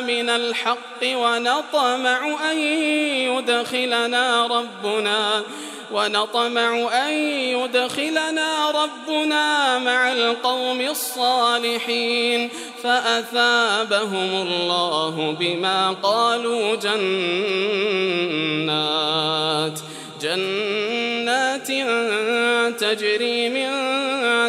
من الحق ونطمع أن يدخلنا ربنا ونطمع أن يدخلنا ربنا مع القوم الصالحين. فأثابهم الله بما قالوا جنات جنات تجري من